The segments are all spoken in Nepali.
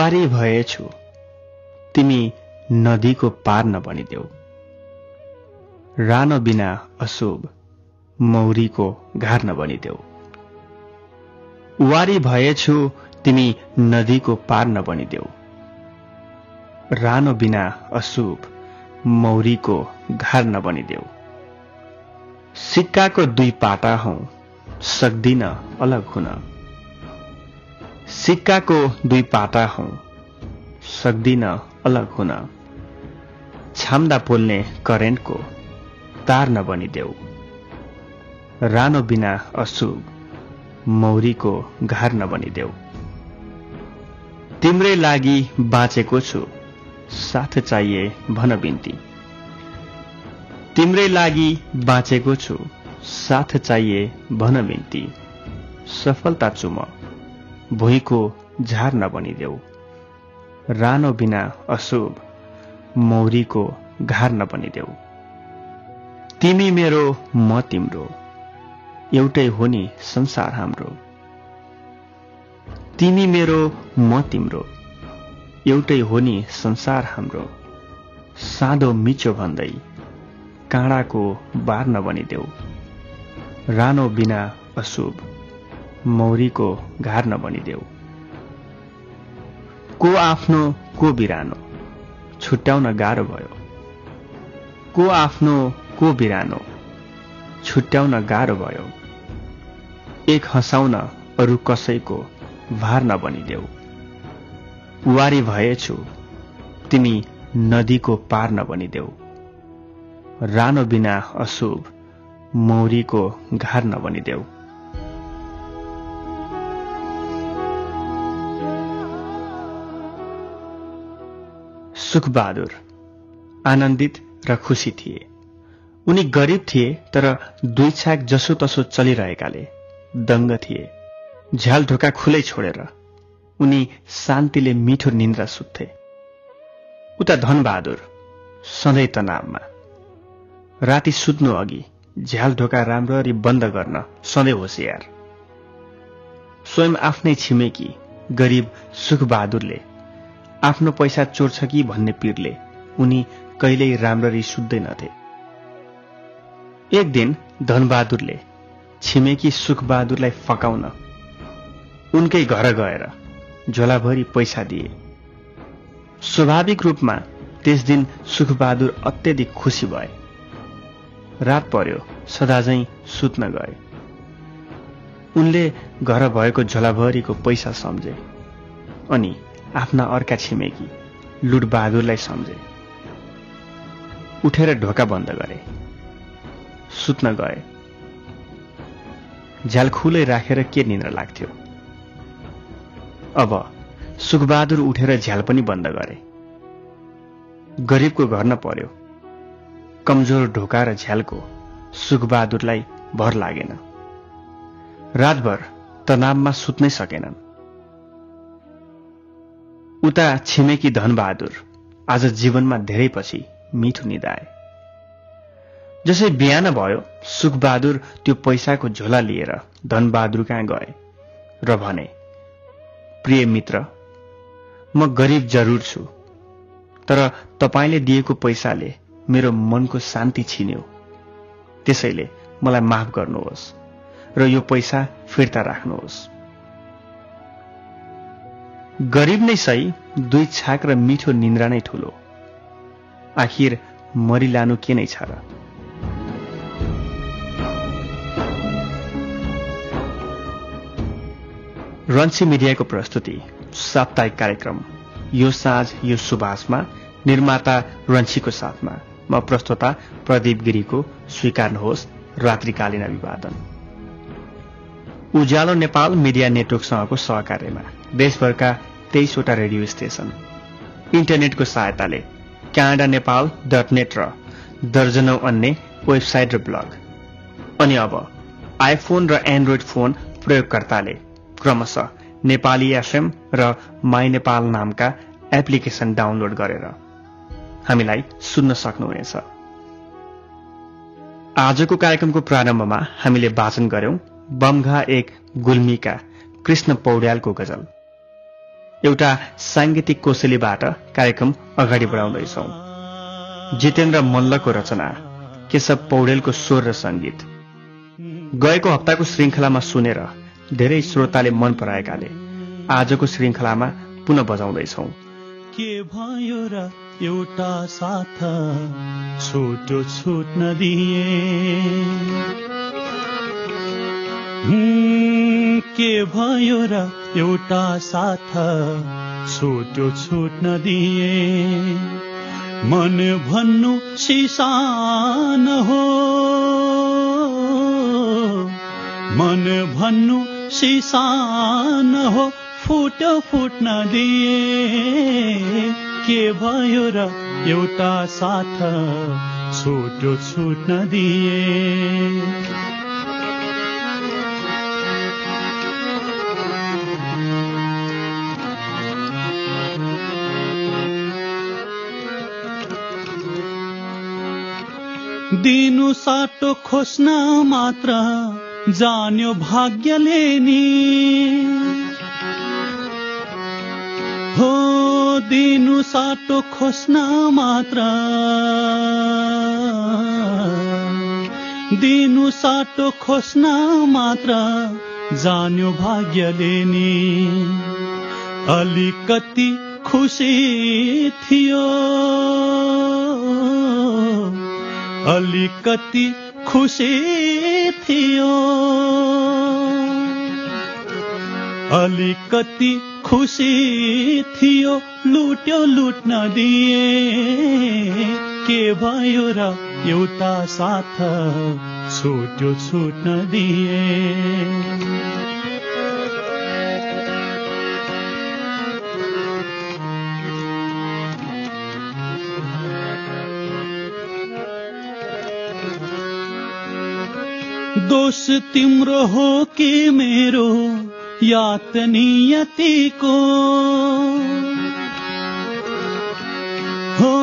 वारी भएछु। तिमी नदीको पार नबनिदेऊ। रानो बिना अशुभ मौरीको घार नबनिदेऊ। वारी भएछु तिमी नदीको पार नबनिदेऊ। रानो बिना अशुभ मौरीको घार नबनिदेऊ। सिक्काको दुई पाटा हौ सक्दिन अलग हुन। सिक्काको दुई पाटा हौ। सक्दिन अलग हुन। छाम्दा पोल्ने करेन्टको तार नबनिदेऊ। रानो बिना अशुभ मौरीको घार नबनिदेऊ। तिम्रै लागि बाँचेको छु साथ चाहिए भन बिन्ती। तिम्रै लागि बाँचेको छु साथ चाहिए भन बिन्ती। सफलता चुम भुइँको झार नबनिदेऊ। रानो बिना अशुभ मौरीको घार नबनिदेऊ। तिमी मेरो म तिम्रो। एउटै हो नि संसार हाम्रो। तिमी मेरो म तिम्रो। एउटै हो नि संसार हाम्रो। साँधो मिचो भन्दै काँडाको बार नबनिदेऊ। रानो बिना अशुभ मौरीको घार नबनिदेऊ। को आफ्नो को बिरानो छुट्याउन गाह्रो भयो। को आफ्नो को बिरानो छुट्याउन गाह्रो भयो। एक हँसाउन अरू कसैको भार नबनिदेऊ। वारी भएछु तिमी नदीको पार नबनिदेऊ। रानो बिना अशुभ मौरीको घार नबनिदेऊ। सुखबहादुर आनन्दित र खुसी थिए। उनी गरिब थिए तर दुई छाक जसो तसो चलिरहेकाले दङ्ग थिए। झ्याल ढोका खुलै छोडेर उनी शान्तिले मिठो निन्द्रा सुत्थे। उता धनबहादुर सधैँ तनावमा। राति सुत्नु अघि झ्याल ढोका राम्ररी बन्द गर्न सधैँ होसियार। स्वयं आफ्नै छिमेकी गरिब सुखबहादुरले आफ्नो पैसा चोर्छ कि भन्ने पिरले उनी कहिल्यै राम्ररी सुत्दैनथे। एक दिन धनबहादुरले छिमेकी सुखबहादुरलाई फकाउन उनकै घर गएर झोलाभरि पैसा दिए। स्वाभाविक रूपमा त्यस दिन सुखबहादुर अत्यधिक खुसी भए। रात पर्यो सदाझै सुत्न गए। उनले घर भएको झोलाभरिको पैसा सम्झे अनि आफ्ना अर्का छिमेकी लुटबहादुरलाई सम्झे। उठेर ढोका बन्द गरे। सुत्न गए। झ्याल खुलै राखेर के निन्द्रा लाग्थ्यो? अब सुखबहादुर उठेर झ्याल पनि बन्द गरे। गरिबको घर न पर्यो। कमजोर ढोका र झ्यालको सुखबहादुरलाई भर लागेन। रातभर तनावमा सुत्नै सकेनन्। उता छिमेकी धनबहादुर आज जीवनमा धेरै पछि मिठो निदाए जसै बिहान भयो सुखबहादुर त्यो पैसाको झोला लिएर धनबहादुर कहाँ गए र भने प्रिय मित्र म गरिब जरुर छु तर तपाईँले दिएको पैसाले मेरो मनको शान्ति छिन्यो। त्यसैले मलाई माफ गर्नुहोस् र यो पैसा फिर्ता राख्नुहोस्। गरिब नै सही दुई छाक र मिठो निन्द्रा नै ठुलो। आखिर मरिलानु के नै छ र? रन्सी मिडियाको प्रस्तुति साप्ताहिक कार्यक्रम। यो साँझ यो सुभाषमा निर्माता रन्सीको साथमा। म प्रस्तोता प्रदीप गिरीको स्वीकार्नुहोस् रात्रिकालीन अभिवादन। उज्यालो नेपाल मिडिया नेटवर्कसँगको सहकार्यमा देशभरका तेइसवटा रेडियो स्टेशन इन्टरनेटको सहायताले क्यानाडा नेपाल डट नेट र दर्जनौ अन्य वेबसाइट र ब्लग। अनि अब आइफोन र एन्ड्रोइड फोन प्रयोगकर्ताले क्रमशः नेपाली एफएम र माई नेपाल नामका एप्लिकेशन डाउनलोड गरेर हामीलाई सुन्न सक्नुहुनेछ। आजको कार्यक्रमको प्रारम्भमा हामीले वाचन गर्यौं बमघा एक गुल्मीका कृष्ण पौड्यालको गजल। एउटा साङ्गीतिक कोसेलीबाट कार्यक्रम अगाडि बढाउँदैछौ। जितेन्द्र मल्लको रचना केशव पौडेलको स्वर र सङ्गीत। गएको हप्ताको श्रृङ्खलामा सुनेर धेरै श्रोताले मन पराएकाले आजको श्रृङ्खलामा पुनः बजाउँदैछौ। के भयो र एउटा साथ छोटो छुट्न दिए के भयो र एउटा साथ छोटो छुट्न दिए मन भन्नु सिसान हो। मन भन्नु सिसान हो। फुट्यो फुट्न दिए के भयो र एउटा साथ छोटो छुट्न दिए दिनु साटो खोज्न मात्र जान्यो भाग्यले नि। हो दिनु साटो खोज्न मात्र दिनु साटो खोज्न मात्र जान्यो भाग्यले नि। अलिकति खुसी थियो। अलिकति खुसी थियो। अलिकति खुसी थियो लुट्यो लुट्न दिए। के भयो र एउटा साथ छुट्यो छुट्न दिए। दोष तिम्रो हो कि मेरो यात नियतिको हो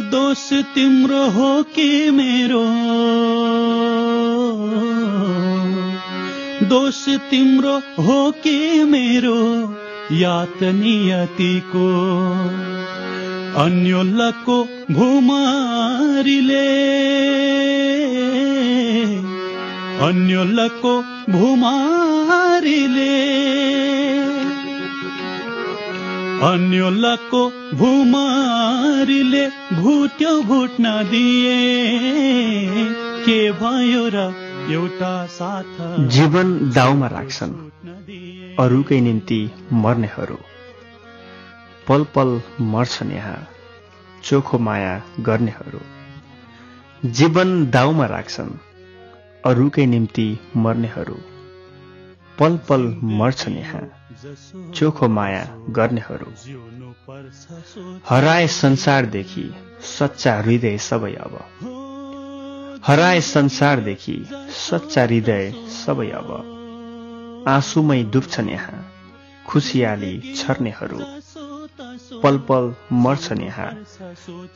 दोष तिम्रो हो कि मेरो? दोष तिम्रो हो कि मेरो नियतिको अन्योलको भूमारीले अन्यलको भूमारीले। अन्यलको भूमारीले भुट्यो भुट्न दिए। के भयो र एउटा साथ जीवन दाउमा राख्छन् अरूकै निम्ति मर्नेहरू। पल पल मर्छन् यहाँ चोखो माया गर्नेहरू। जीवन दाउमा राख्छन्। अरूकै निम्ति मर्नेहरू। पल पल मर्छन् यहाँ। चोखो माया गर्नेहरू। हराए संसारदेखि सच्चा हृदय सबै अब। हराए संसारदेखि सच्चा हृदय सबै अब। आँसुमै डुब्छन् यहाँ। खुसियाली छर्नेहरू। पल पल मर्छन् यहाँ।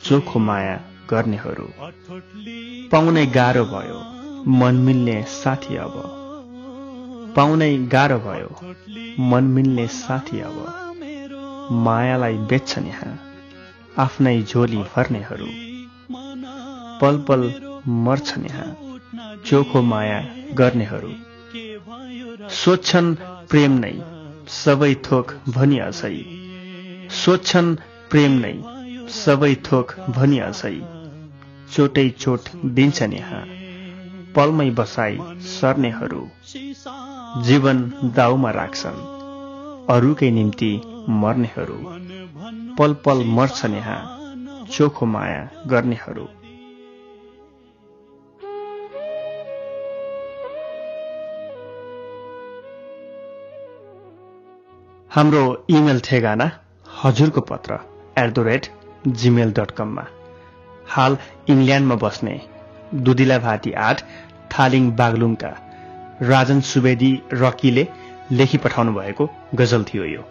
चोखो माया गर्नेहरू। पाउनै गाह्रो भयो। मन मिल्ने साथी अब। पाउनै गाह्रो भयो। मन मिल्ने साथी अब। मायालाई बेच्छन् यहाँ। आफ्नै झोली भर्नेहरू। पल पल मर्छन् यहाँ। चोखो माया गर्नेहरू। सोध्छन् प्रेम नै। सबै थोक भनिअझै सोध्छन् प्रेम नै। सबै थोक भनिअझै चोटै चोट दिन्छन् यहाँ। पलमै बसाई सर्नेहरू जीवन दाउमा राख्छन्। अरूकै निम्ति मर्नेहरू पल पल मर्छन् यहाँ चोखो माया गर्नेहरू। हाम्रो इमेल ठेगाना हजुरको पत्र at the rate gmail dot कममा हाल इङ्ल्यान्डमा बस्ने दुदिला भाटी आठ थालिङ बागलुङका राजन सुवेदी रकीले लेखी पठाउनु भएको गजल थियो यो।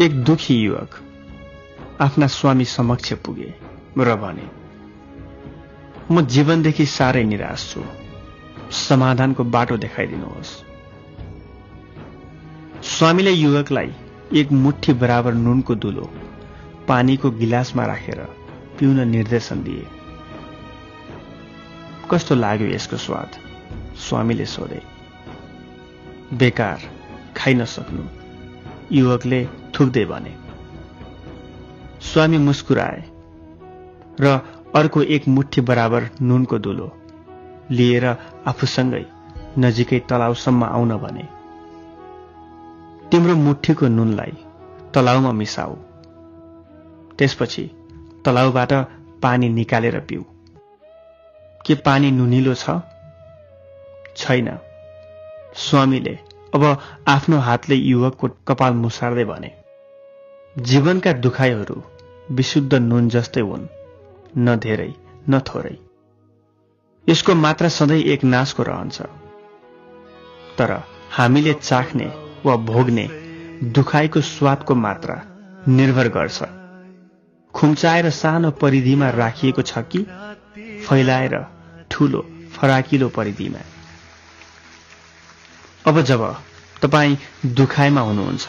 एक दुखी युवक आफ्ना स्वामी समक्ष पुगे र भने म जीवनदेखि साह्रै निराश छु। समाधानको बाटो देखाइदिनुहोस् स्वामीले युवकलाई एक मुठी बराबर नुनको दुलो पानीको गिलासमा राखेर पिउन निर्देशन दिए। कस्तो लाग्यो यसको स्वाद? स्वामीले सोधे। बेकार खाइ नसक्नु। युवकले थुक्दै भने। स्वामी मुस्कुराए र अर्को एक मुठी बराबर नुनको दुलो लिएर आफूसँगै नजिकै तलाउसम्म आउन भने। तिम्रो मुठीको नुनलाई तलाउमा मिसाऊ। त्यसपछि तलाउबाट पानी निकालेर पिउ के पानी नुनिलो छ? छैन। स्वामीले अब आफ्नो हातले युवकको कपाल मुसार्दै भने जीवनका दुखाइहरू विशुद्ध नुन जस्तै हुन् न धेरै न थोरै। यसको मात्रा सधैँ एक नाशको रहन्छ। तर हामीले चाख्ने वा भोग्ने दुखाइको स्वादको मात्रा निर्भर गर्छ। खुम्चाएर सानो परिधिमा राखिएको छ कि? फैलाएर ठूलो फराकिलो परिधिमा। अब जब तपाईँ दुखाइमा हुनुहुन्छ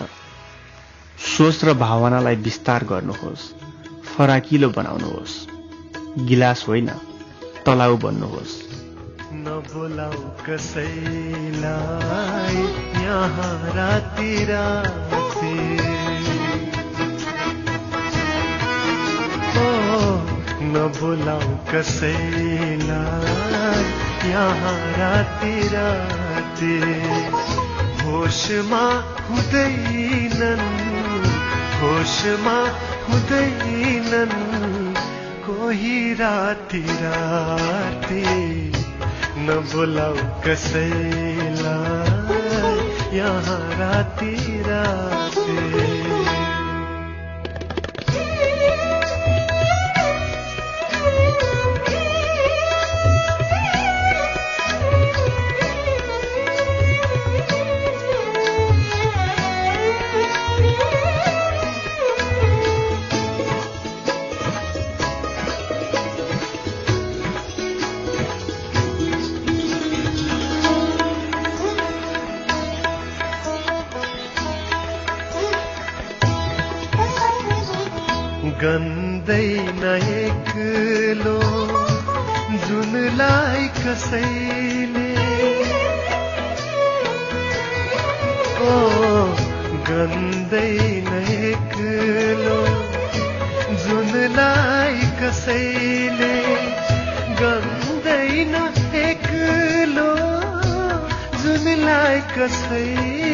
सोच र भावनालाई विस्तार गर्नुहोस् फराकिलो बनाउनुहोस् गिलास होइन तलाउ बन्नुहोस्। नबोलाउ कसैलाई यहाँ राति राति नबोलाउ कसैलाई यहाँ राति राति होसमा हुँदैनन् होसमा हुँदैनन् कोही राति राति न बोलाऊ कसैलाई यहाँ राति राति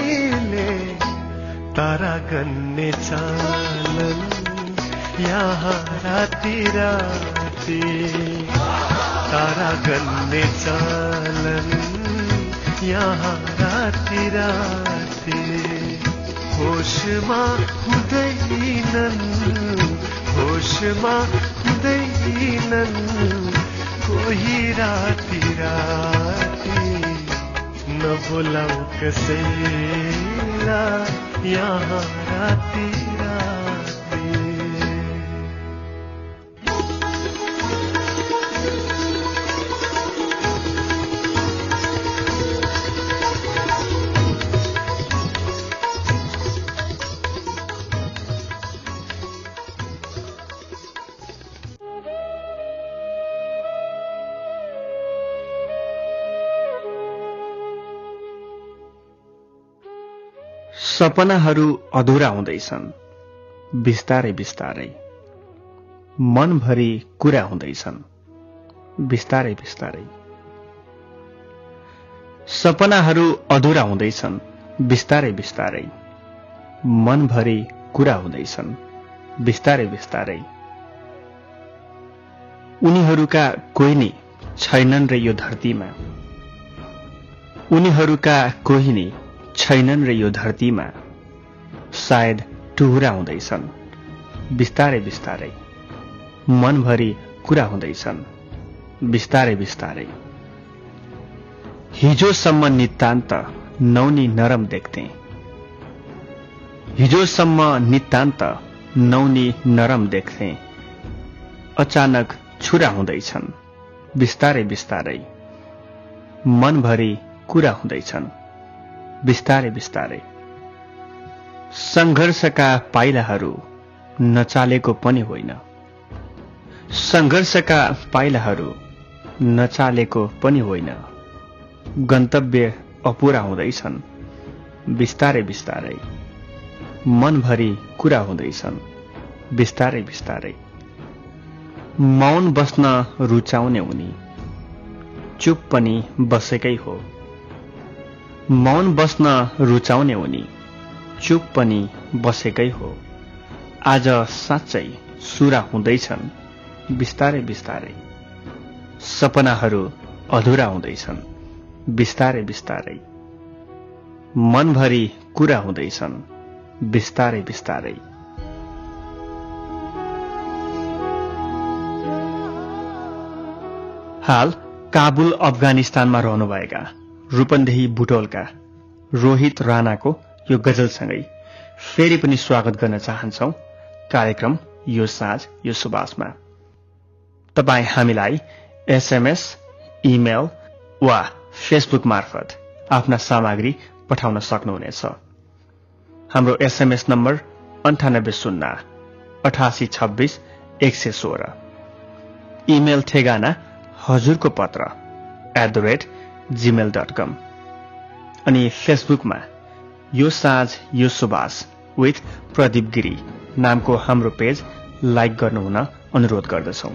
कसैले तारा गन्ने चालन यहाँ राति राति। तारा गन्ने चालन यहाँ राति राति। होसमा हुँदैनन् होसमा हुँदैनन् कोही राति राति। नबोलाउ कसैलाई यहाँ राति सपनाहरू अधुरा हुँदैछन्। बिस्तारै बिस्तारै। मनभरि कुरा हुँदैछन्। बिस्तारै बिस्तारै। सपनाहरू अधुरा हुँदैछन्। बिस्तारै बिस्तारै। मनभरि कुरा हुँदैछन्। बिस्तारै बिस्तारै। उनीहरूका कोही नै छैनन् र यो धरतीमा। उनीहरूका कोही नै छैनन् र यो धरतीमा सायद टुहुरा हुँदैछन् बिस्तारै बिस्तारै मनभरि कुरा हुँदैछन्। बिस्तारै बिस्तारै। हिजोसम्म नितान्त नौनी नरम देख्थे। हिजोसम्म नितान्त नौनी नरम देख्थे। अचानक छुरा हुँदैछन्। बिस्तारै बिस्तारै मनभरि कुरा हुँदैछन्। बिस्तारै बिस्तारै। सङ्घर्षका पाइलाहरू नचालेको पनि होइन। सङ्घर्षका पाइलाहरू नचालेको पनि होइन। गन्तव्य अपुरा हुँदैछन्। बिस्तारै बिस्तारै। मनभरि कुरा हुँदैछन्। बिस्तारै बिस्तारै। मौन बस्न रुचाउने उनी। चुप पनि बसेकै हो। मौन बस्न रुचाउने उनी। चुप पनि बसेकै हो। आज साँच्चै सुरा हुँदैछन्। बिस्तारै बिस्तारै। सपनाहरू अधुरा हुँदैछन्। बिस्तारै बिस्तारै। मनभरि कुरा हुँदैछन्। बिस्तारै बिस्तारै। हाल काबुल अफगानिस्तानमा रहनुभएका रूपन्देही बुटोलका रोहित राणाको यो गजलसँगै फेरि पनि स्वागत गर्न चाहन्छौ। कार्यक्रम यो साँझ यो सुबासमा तपाईँ हामीलाई एसएमएस इमेल वा फेसबुक मार्फत आफ्ना सामग्री पठाउन सक्नुहुनेछ। हाम्रो एसएमएस नम्बर अन्ठानब्बे शून्य अठासी छब्बिस एक सय सोह्र। इमेल ठेगाना हजुरको पत्र at the rate gmail dot com अनि फेसबुकमा यो साँझ यो सुबास विथ प्रदीप गिरी नामको हाम्रो पेज लाइक गर्नुहुन अनुरोध गर्दछौ।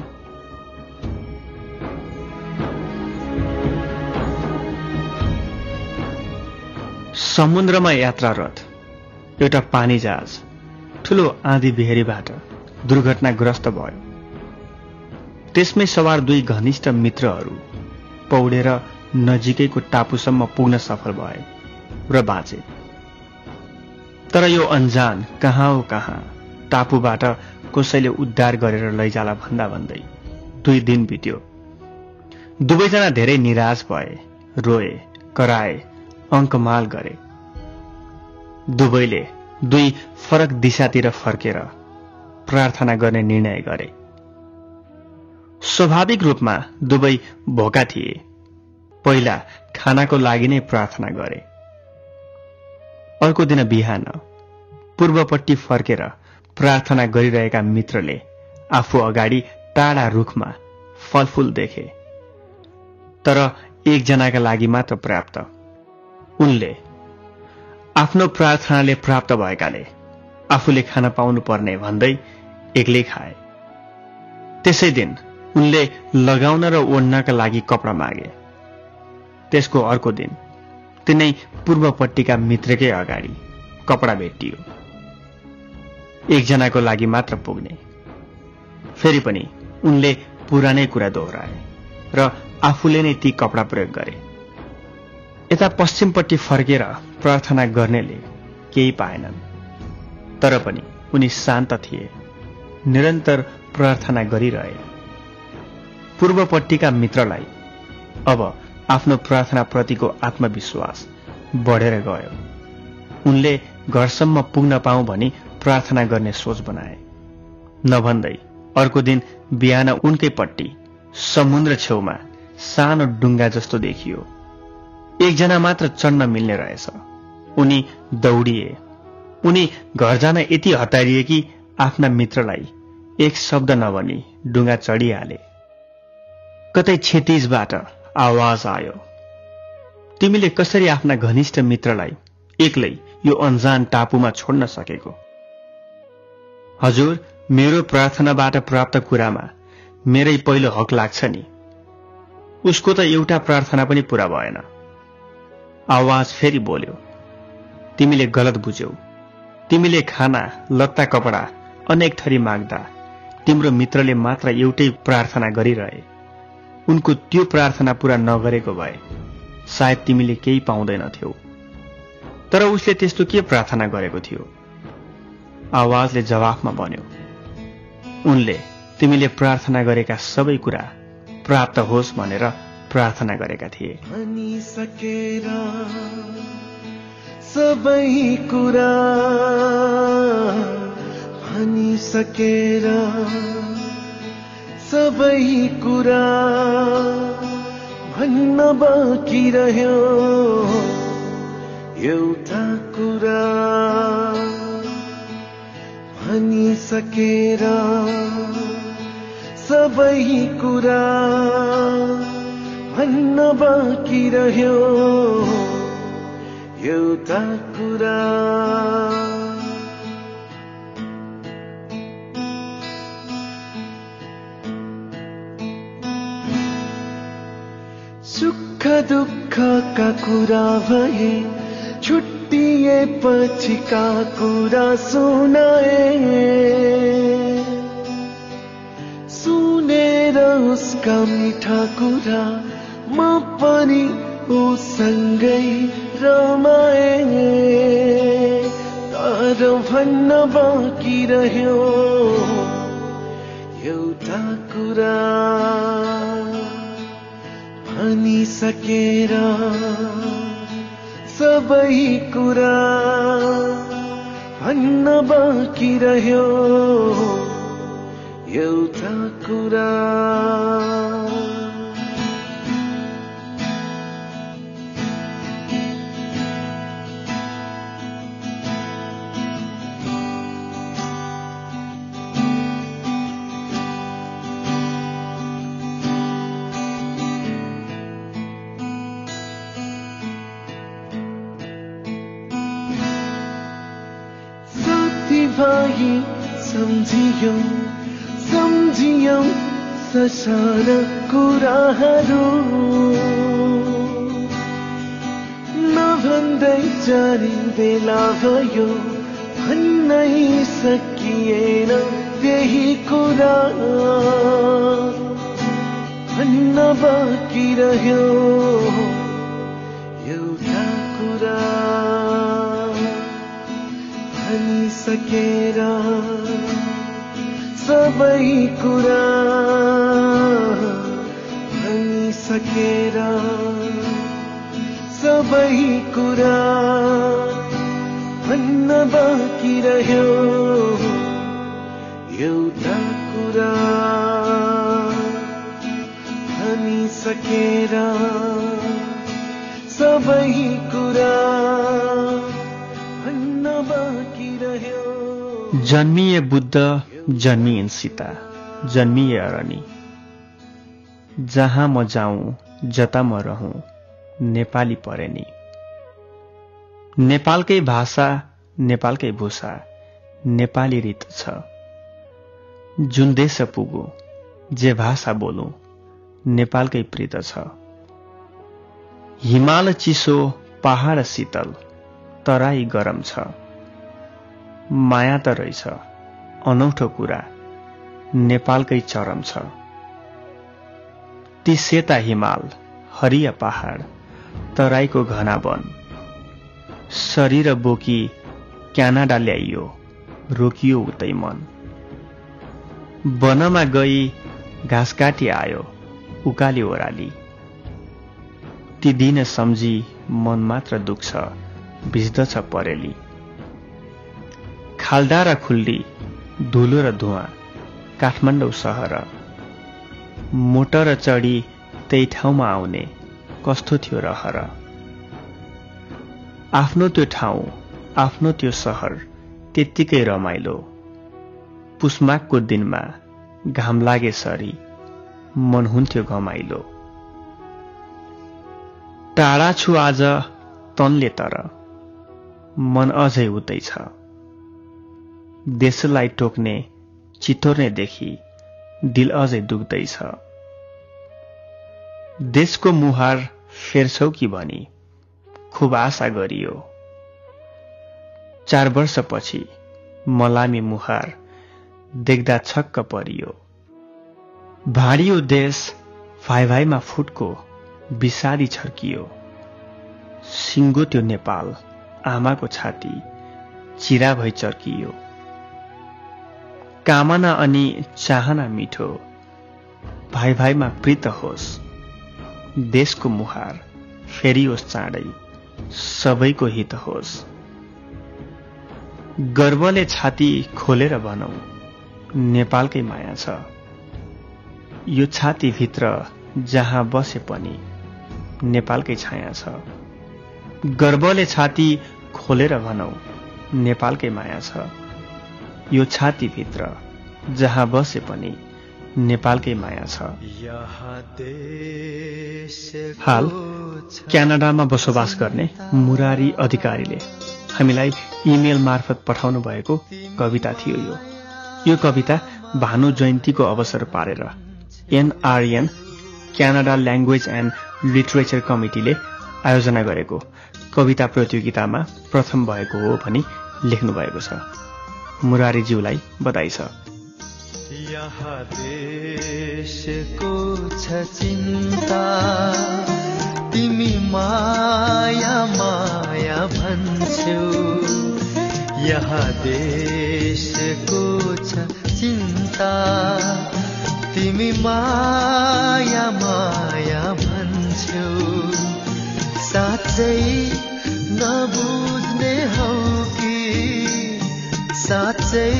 समुद्रमा यात्रारत एउटा पानी जहाज ठूलो आँधी बेहेरीबाट दुर्घटनाग्रस्त भयो। त्यसमै सवार दुई घनिष्ठ मित्रहरू पौडेर नजिकैको टापुसम्म पुग्न सफल भए र बाँचे। तर यो अन्जान कहाँ हो कहाँ? टापुबाट कसैले उद्धार गरेर लैजाला भन्दा भन्दै दुई दिन बित्यो। दुवैजना धेरै निराश भए रोए कराए अङ्कमाल गरे। दुवैले दुई फरक दिशातिर फर्केर प्रार्थना गर्ने निर्णय गरे। स्वाभाविक रूपमा दुवै भोका थिए। पहिला खानाको लागि नै प्रार्थना गरे। अर्को दिन बिहान पूर्वपट्टि फर्केर प्रार्थना गरिरहेका मित्रले आफू अगाडि टाढा रुखमा फलफूल देखे। तर एकजनाका लागि मात्र पर्याप्त उनले आफ्नो प्रार्थनाले प्राप्त भएकाले आफूले खान पाउनु पर्ने भन्दै एक्लै खाए। त्यसै दिन उनले लगाउन र ओढ्नका लागि कपडा मागे। त्यसको अर्को दिन तिनै पूर्वपट्टिका मित्रकै अगाडि कपडा भेटियो। एकजनाको लागि मात्र पुग्ने। फेरि पनि उनले पुरानै कुरा दोहोऱ्याए र आफूले नै ती कपडा प्रयोग गरे। यता पश्चिमपट्टि फर्केर प्रार्थना गर्नेले केही पाएनन्। तर पनि उनी शान्त थिए निरन्तर प्रार्थना गरिरहे। पूर्वपट्टिका मित्रलाई अब आफ्नो प्रार्थनाप्रतिको आत्मविश्वास बढेर गयो। उनले घरसम्म पुग्न पाऊ भनी प्रार्थना गर्ने सोच बनाए। नभन्दै अर्को दिन बिहान उनकै पट्टि समुद्र छेउमा सानो डुङ्गा जस्तो देखियो। एकजना मात्र चढ्न मिल्ने रहेछ। उनी दौडिए। उनी घर जान यति हतारिए कि आफ्ना मित्रलाई एक शब्द नभनी डुङ्गा चढिहाले। कतै क्षतिजबाट आवाज आयो। तिमीले कसरी आफ्ना घनिष्ठ मित्रलाई एक्लै यो अन्जान टापुमा छोड्न सकेको? हजुर मेरो प्रार्थनाबाट प्राप्त कुरामा मेरै पहिलो हक लाग्छ नि। उसको त एउटा प्रार्थना पनि पूरा भएन। आवाज फेरि बोल्यो। तिमीले गलत बुझ्यौ। तिमीले खाना लत्ता कपडा अनेक थरी माग्दा तिम्रो मित्रले मात्र एउटै प्रार्थना गरिरहे। उनको त्यो प्रार्थना पूरा नगरेको भए सायद तिमीले केही पाउँदैनथ्यौ। तर उसले त्यस्तो के प्रार्थना गरेको थियो? आवाजले जवाफमा भन्यो उनले तिमीले प्रार्थना गरेका सबै कुरा प्राप्त होस् भनेर प्रार्थना गरेका थिए। सबै कुरा सबै कुरा भन्न बाँकी रह्यो। एउटा कुरा भनिसकेर सबै कुरा भन्न बाँकी रह्यो। एउटा कुरा दुःखका कुरा भए छुट्टिएपछिका कुरा सुनाए। सुनेर उसका मिठा कुरा म पनि उसँगै रमाए। तर भन्न बाँकी रह्यो एउटा कुरा। भनिसकेर सबै कुरा भन्न बाँकी रह्यो। एउटा कुरा सम्झियौ सम्झियौ ससाना कुराहरू नभन्दै जाने बेला भयो भन्नै सकिएन त्यही कुरा भन्न बाँकी रह्यो एउटा कुरा भनिसकेर सबै कुरा भनिसकेर सबै कुरा भन्न बाँकी रह्यो। एउटा कुरा भनिसकेर सबै कुरा जन्मिए बुद्ध जन्मिएन सीता जन्मिए अरणी। जहाँ म जाउँ जता म रहँ नेपाली परे नि। नेपालकै भाषा नेपालकै भूषा नेपाली रीत छ। जुन देश पुगु जे भाषा बोलु नेपालकै प्रीत छ। हिमाल चिसो पहाड शीतल तराई गरम छ। माया त रहेछ अनौठो कुरा नेपालकै चरम छ। ती सेता हिमाल हरिया पहाड तराईको घना वन शरीर बोकी क्यानाडा ल्याइयो रोकियो उतै मन। वनमा गई घाँस काटी आयो उकाली ओराली ती दिन सम्झी मन मात्र दुख्छ भिज्दछ परेली। खाल्डा र खुल्डी धुलो र धुवा काठमाडौँ सहर। मोटर चढी त्यही ठाउँमा आउने कस्तो थियो रहर? आफ्नो त्यो ठाउँ आफ्नो त्यो सहर त्यत्तिकै रमाइलो। पुष्माकको दिनमा घाम लागे सरी मन हुन्थ्यो घमाइलो। टाढा छु आज तनले तर मन अझै उतै छ। देशलाई टोक्ने चितोर्नेदेखि दिल अझै दुख्दैछ। देशको मुहार फेर्छौ कि भनी? खुब आशा गरियो। चार वर्षपछि मलामी मुहार देख्दा छक्क परियो। भाँडियो देश भाइ भाइमा फुटको विषादी छर्कियो। सिङ्गो त्यो नेपाल आमाको छाती चिरा भई चर्कियो। कामना अनि चाहना मिठो। भाइ भाइमा प्रीत होस्। देशको मुहार फेरियोस् चाँडै। सबैको हित होस्। गर्वले छाती खोलेर भनौ नेपालकै माया छ। यो छातीभित्र जहाँ बसे पनि नेपालकै छाया छ। गर्वले छाती खोलेर भनौ नेपालकै माया छ। यो छातीभित्र जहाँ बसे पनि नेपालकै माया छ। हाल क्यानाडामा बसोबास गर्ने मुरारी अधिकारीले हामीलाई इमेल मार्फत पठाउनु भएको कविता थियो यो। यो कविता भानु जयन्तीको अवसर पारेर NRN Canada language and literature कमिटीले आयोजना गरेको कविता प्रतियोगितामा प्रथम भएको हो भनी लेख्नु भएको छ। मुरारीज्यूलाई बधाई छ। देशको छ चिन्ता तिमी माया माया भन्छौ। यहाँ देशको छ चिन्ता तिमी माया माया भन्छौ। साँच्चै नबुझ्ने हौ साँच्चै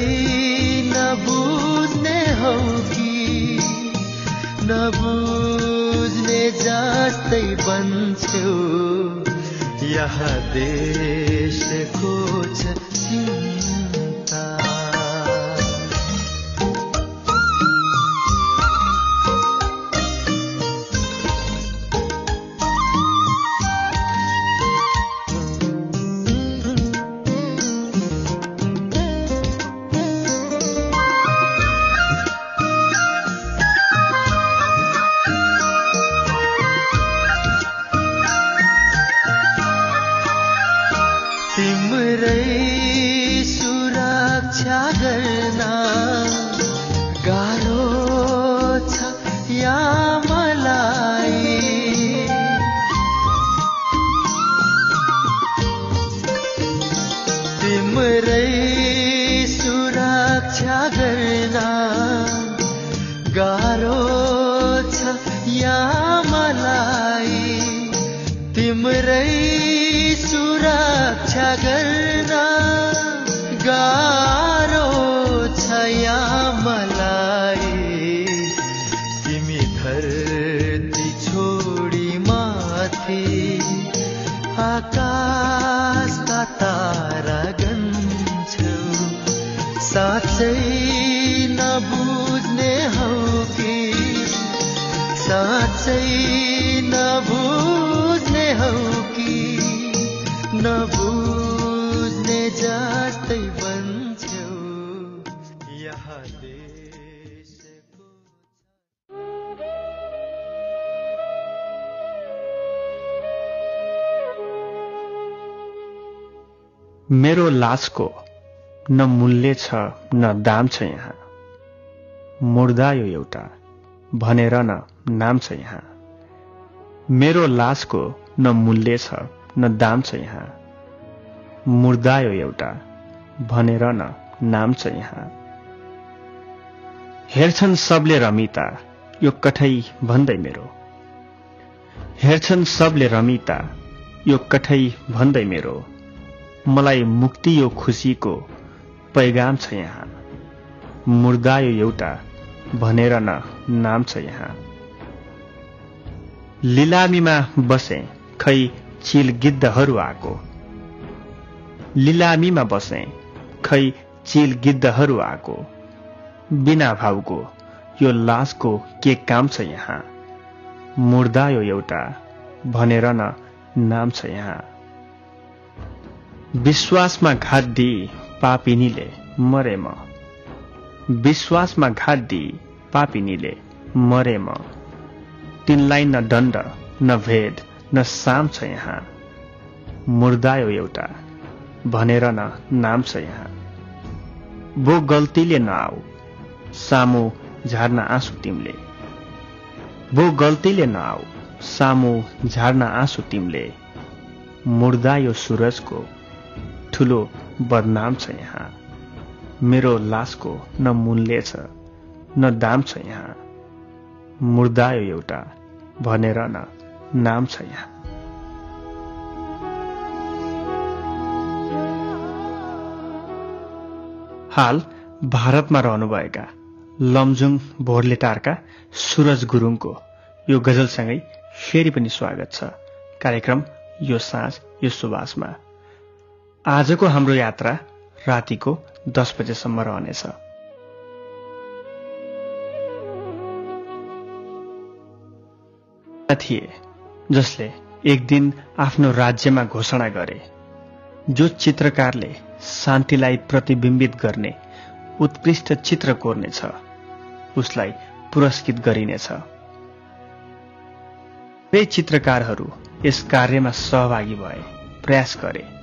नबुझ्ने हौ कि नबुझ्ने जस्तै बन्छौ। यहाँ देशको छ आकाशका तारा गन्छौ साँच्चै मेरो लासको न मूल्य छ न दाम छ यहाँ। मुर्दा यो एउटा भनेर न नाम छ यहाँ। मेरो लासको न मूल्य छ न दाम छ यहाँ। मुर्दा यो एउटा भनेर न नाम छ यहाँ। हेर्छन् सबले रमिता यो कठै भन्दै मेरो। हेर्छन् सबले रमिता यो कठै भन्दै मेरो। मलाई मुक्ति यो खुसीको पैगाम छ यहाँ। मुर्दा यो एउटा भनेर न नाम छ यहाँ। लिलामीमा बसे खै चिल गिद्धहरू आएको लिलामीमा बसे खै चिल गिद्धहरू आएको बिना भाउको यो लासको के काम छ यहाँ? मुर्दा यो एउटा भनेर न नाम छ यहाँ। विश्वासमा घात दिई पापिनीले मरे म। विश्वासमा घात दिई पापिनीले मरे म। तिनलाई न दण्ड न भेद न साम छ यहाँ। मुर्दा यो एउटा भनेर न नाम छ यहाँ। बो गल्तीले नआऊ सामु झार्न आँसु तिमीले। बो गल्तीले नआऊ सामु झार्न आँसु तिमीले। मुर्दा यो सुरजको ठुलो बदनाम छ यहाँ। मेरो लासको न मूल्य छ न दाम छ यहाँ। मुर्दा यो एउटा भनेर न नाम छ यहाँ। हाल भारतमा रहनुभएका लमजुङ भोरलेटारका सुरज गुरुङको यो गजलसँगै फेरि पनि स्वागत छ। कार्यक्रम यो साँझ यो सुवासमा। आजको हाम्रो यात्रा रातिको दस बजेसम्म रहनेछ। थिए जसले एक दिन आफ्नो राज्यमा घोषणा गरे जो चित्रकारले शान्तिलाई प्रतिबिम्बित गर्ने उत्कृष्ट चित्र कोर्नेछ उसलाई पुरस्कृत गरिनेछ। धेरै चित्रकारहरू यस कार्यमा सहभागी भए प्रयास गरे।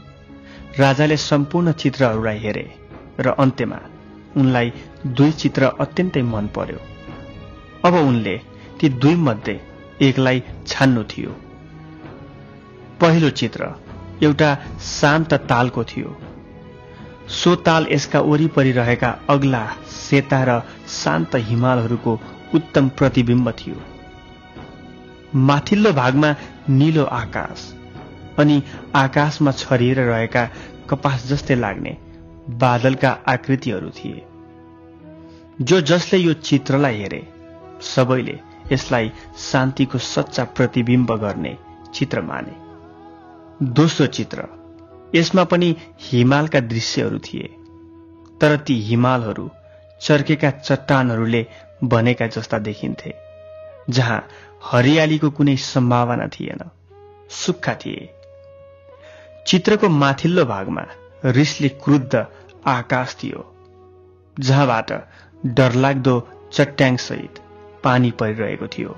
राजाले सम्पूर्ण चित्रहरूलाई हेरे र अन्त्यमा उनलाई दुई चित्र अत्यन्तै मन पर्यो। अब उनले ती दुई मध्ये एकलाई छान्नु थियो। पहिलो चित्र एउटा शान्त तालको थियो। सो ताल यसका वरिपरि रहेका अग्ला सेता र शान्त हिमालहरूको उत्तम प्रतिबिम्ब थियो। माथिल्लो भागमा निलो आकाश। अनि आकाशमा छरिएर रहेका कपास जस्तै लाग्ने बादलका आकृतिहरू थिए। जो जसले यो चित्रलाई हेरे सबैले यसलाई शान्तिको सच्चा प्रतिबिम्ब गर्ने चित्र माने। दोस्रो चित्र यसमा पनि हिमालका दृश्यहरू थिए। तर ती हिमालहरू चर्केका चट्टानहरूले बनेका जस्ता देखिन्थे जहाँ हरियालीको कुनै सम्भावना थिएन सुक्खा थिए। चित्रको माथिल्लो भागमा रिसले क्रुद्ध आकाश थियो जहाँबाट डरलाग्दो चट्याङसहित पानी परिरहेको थियो।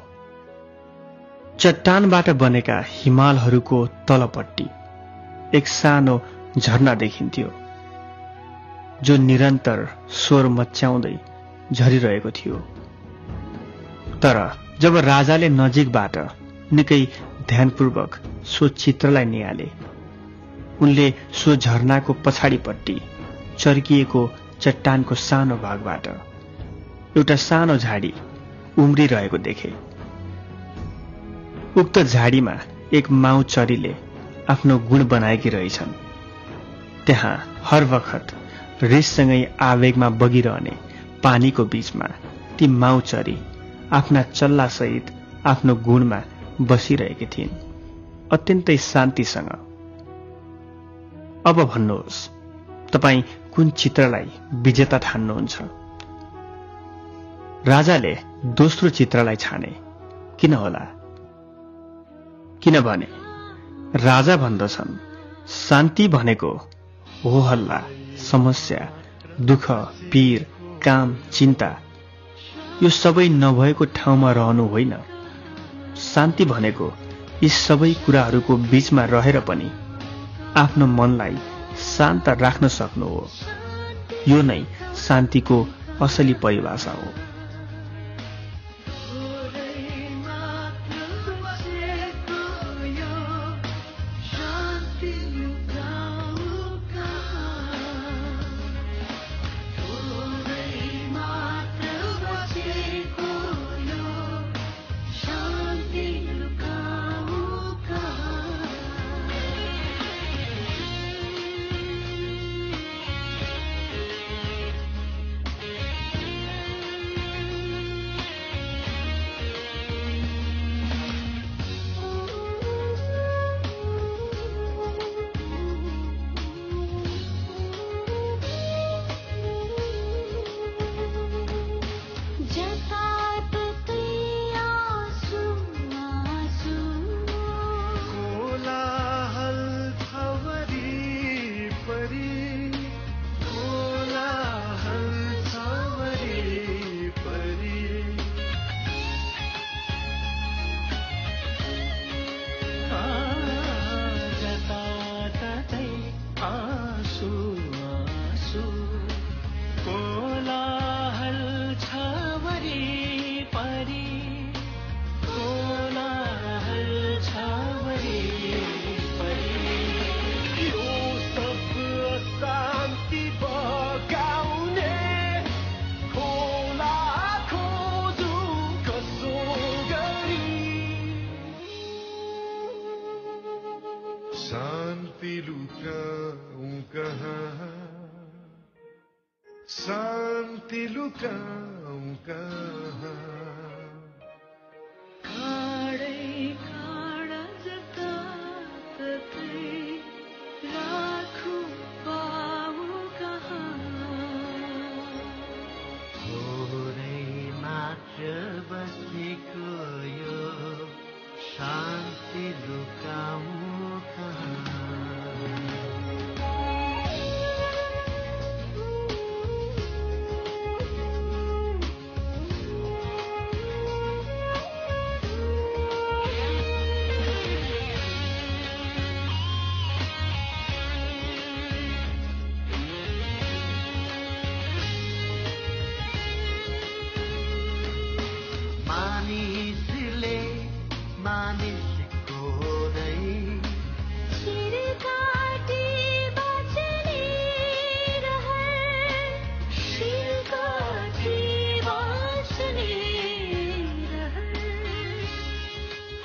चट्टानबाट बनेका हिमालहरूको तलपट्टि एक सानो झरना देखिन्थ्यो जो निरन्तर स्वर मच्याउँदै झरिरहेको थियो। तर जब राजाले नजिकबाट निकै ध्यानपूर्वक सो चित्रलाई निहाले उनले सो झरनाको पछाडिपट्टि चर्किएको चट्टानको सानो भागबाट एउटा सानो झाडी उम्रिरहेको देखे। उक्त झाडीमा एक माउ चरीले आफ्नो गुण बनाएकी रहेछन्। त्यहाँ हर वखत रिससँगै आवेगमा बगिरहने पानीको बीचमा ती माउचरी आफ्ना चल्लासहित आफ्नो गुणमा बसिरहेकी थिइन्। अत्यन्तै शान्तिसँग अब भन्नुहोस् तपाईँ कुन चित्रलाई विजेता ठान्नुहुन्छ? राजाले दोस्रो चित्रलाई छाने। किन होला? किनभने राजा भन्दछन्। शान्ति भनेको हो हल्ला समस्या दुःख पीर काम चिन्ता। यो सबै नभएको ठाउँमा रहनु होइन। शान्ति भनेको यी सबै कुराहरूको बीचमा रहेर पनि आफ्नो मनलाई शान्त राख्न सक्नु हो। यो नै शान्तिको असली परिभाषा हो।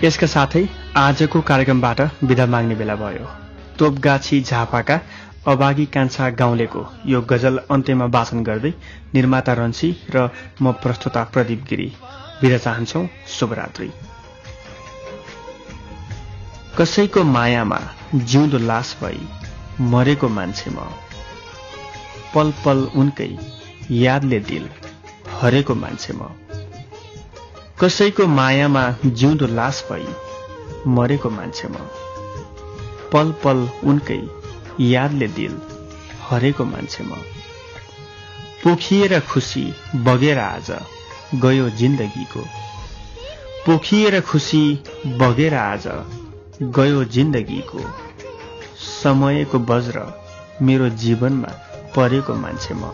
यसका साथै आजको कार्यक्रमबाट विदा माग्ने बेला भयो। तोपगाछी झापाका अभागी कान्छा गाउँलेको यो गजल अन्त्यमा वाचन गर्दै निर्माता रन्सी र म प्रस्तुता प्रदीप गिरी। बिदा चाहन्छौ शुभरात्रि। कसैको मायामा जिउँदो लास भई मरेको मान्छे म। पल पल उनकै यादले दिल हरेको मान्छे म। कसैको मायामा जिउँदो लास भई मरेको मान्छे म। पल पल उनकै यादले दिल हरेको मान्छे म। पोखिएर खुसी बगेर आज गयो जिन्दगीको। पोखिएर खुसी बगेर आज गयो जिन्दगीको। समयको वज्र मेरो जीवनमा परेको मान्छे म।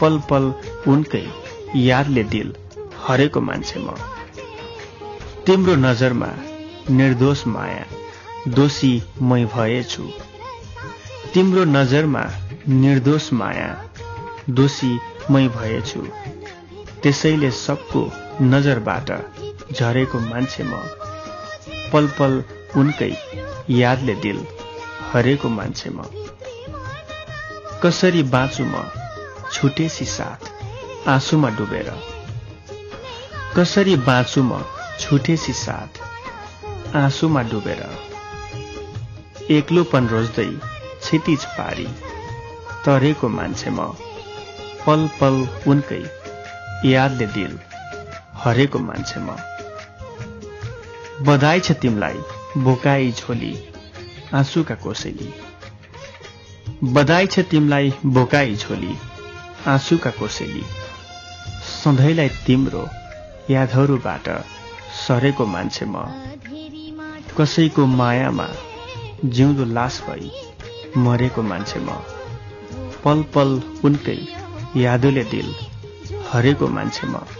पल पल उनकै यादले दिल हरेको मान्छे म। तिम्रो नजरमा निर्दोष माया दोषी मै भएछु। तिम्रो नजरमा निर्दोष माया दोषी मै भएछु। त्यसैले सबको नजरबाट झरेको मान्छे म। पल पल उनकै यादले दिल हरेको मान्छे म। कसरी बाँचु म छुटेसी साथ आँसुमा डुबेर? कसरी बाँचु म छुटेसी साथ? आँसुमा डुबेर। एक्लोपन रोज्दै क्षितिज पारी। तरेको मान्छे म। पल पल उनकै यादले दिल हरेको मान्छे म। बधाई छ तिमीलाई बोकाई झोली आँसुका कोसेली। बधाई छ तिमीलाई बोकाई झोली आँसुका कोसेली। सधैँलाई तिम्रो यादहरूबाट सरेको मान्छे म। कसैको मायामा जिउँदो लास भई मरेको मान्छे म। पल पल उनकै यादोले दिल हरेको मान्छे म।